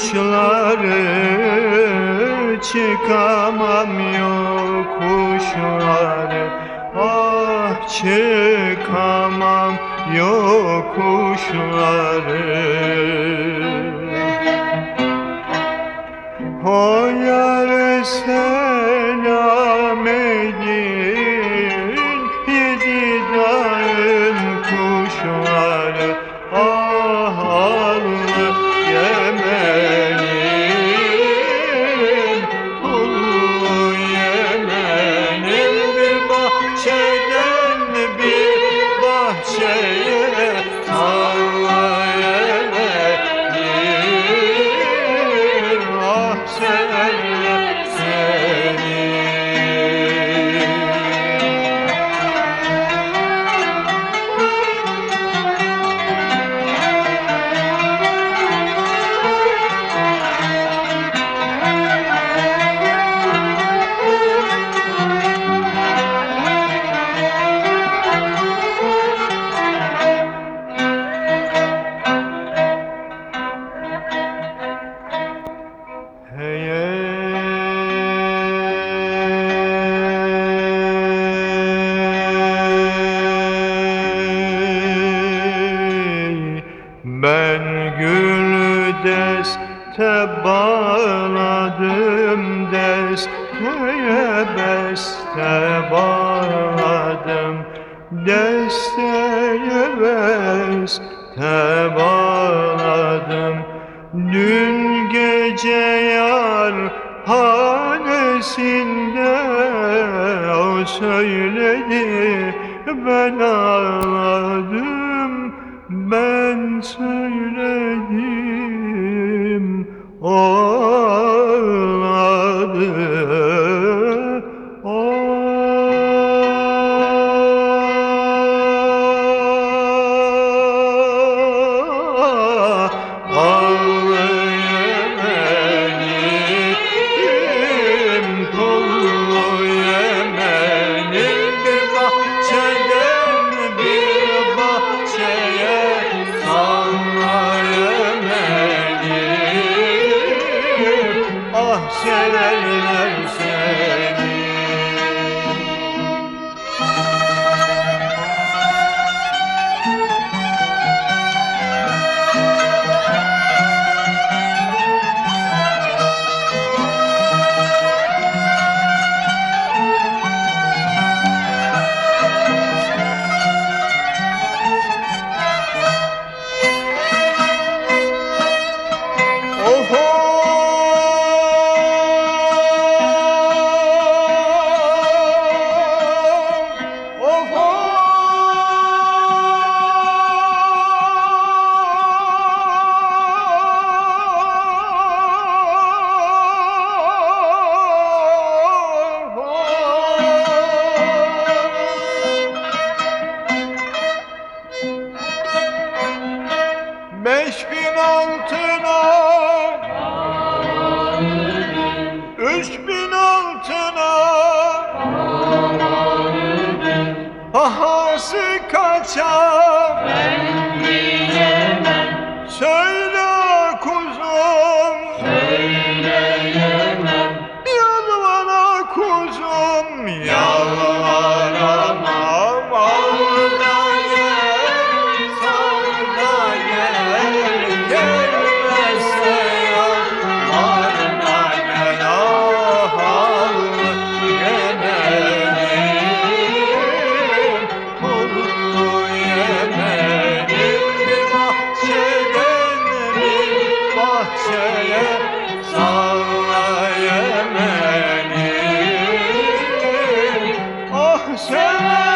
Uçları Çıkamam yokuşları Ah çıkamam yokuşları O yar selam bağladım desteye beste bağladım. Desteye beste bağladım. Dün gece yar hanesinde o söyledi ben ağladım ben söyledim o Ah Üç bin altına. Pahası céu.